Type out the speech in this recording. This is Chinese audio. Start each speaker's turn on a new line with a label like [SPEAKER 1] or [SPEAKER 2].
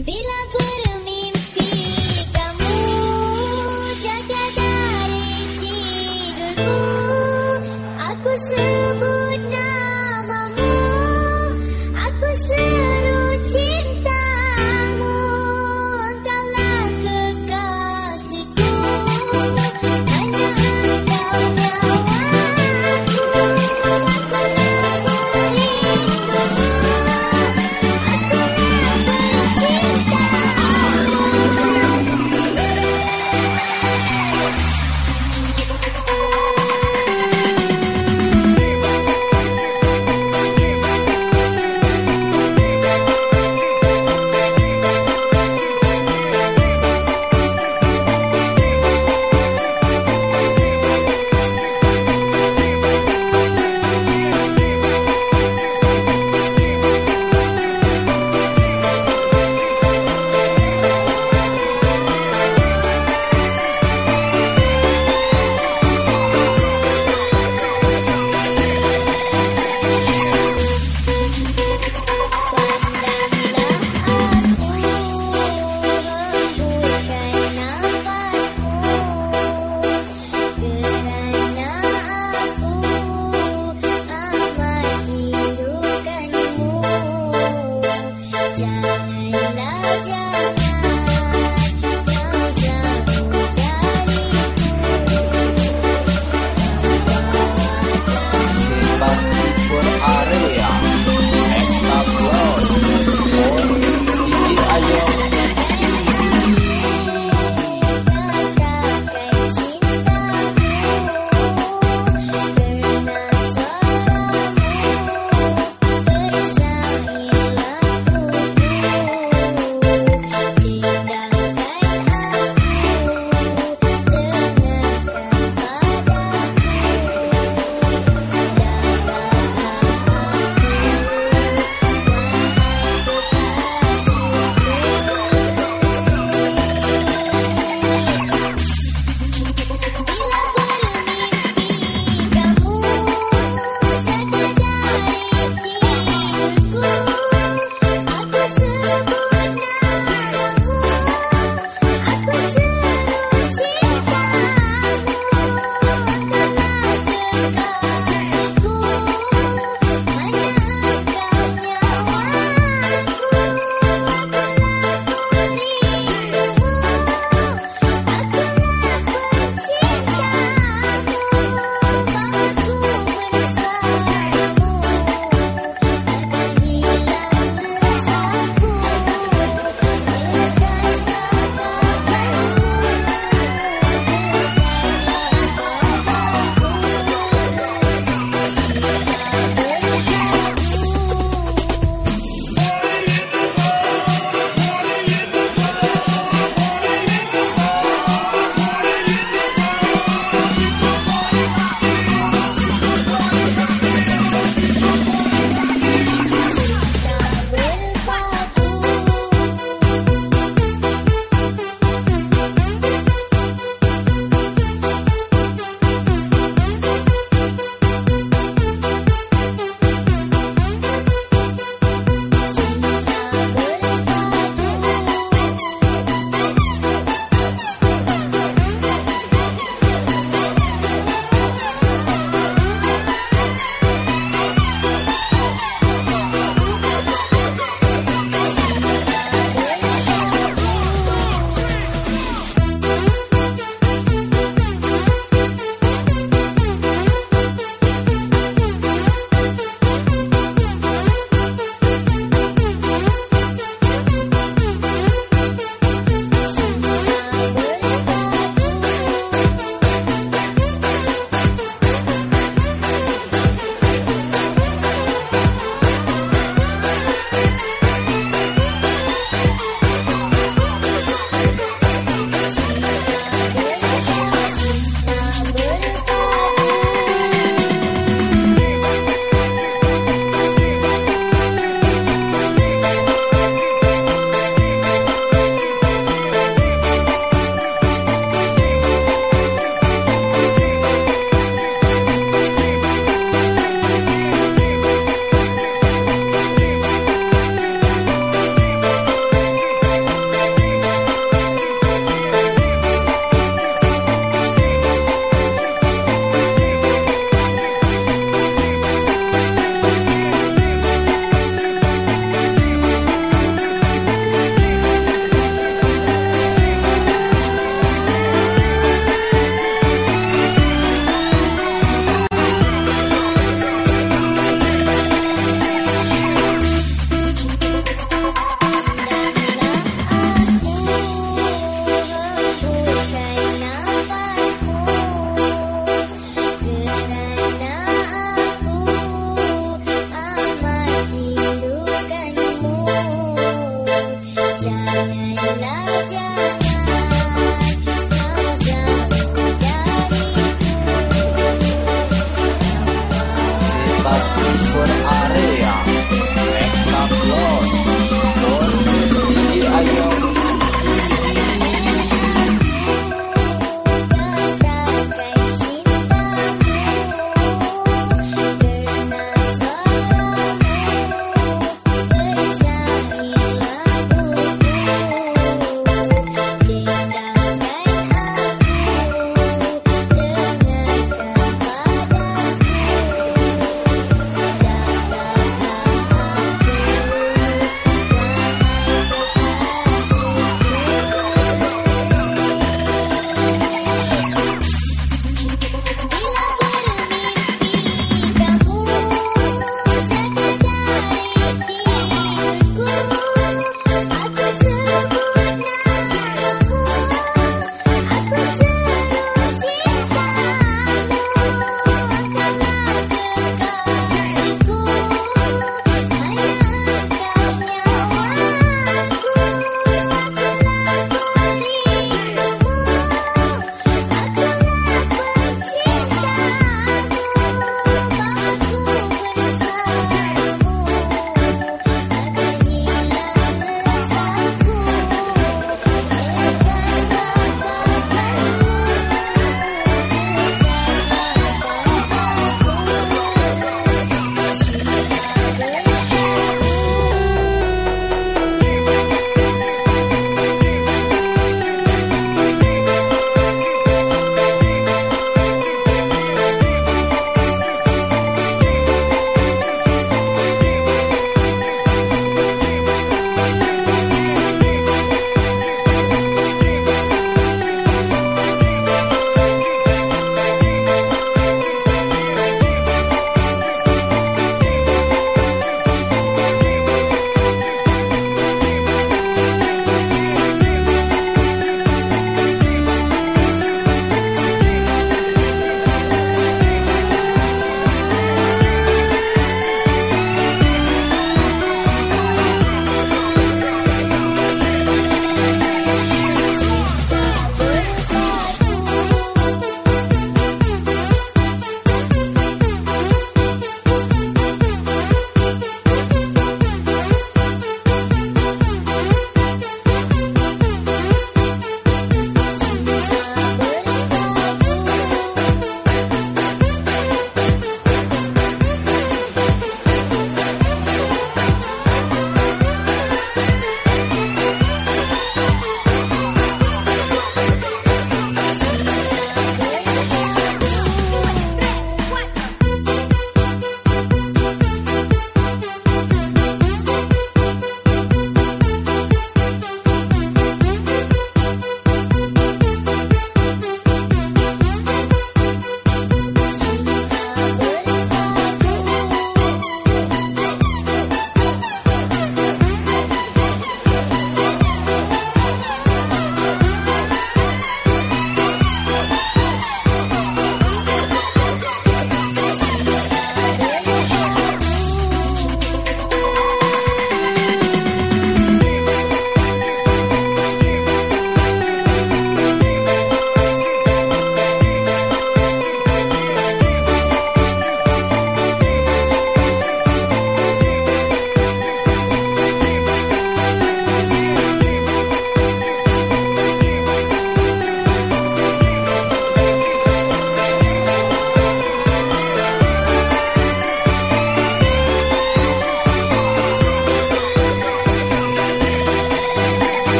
[SPEAKER 1] Bila aku.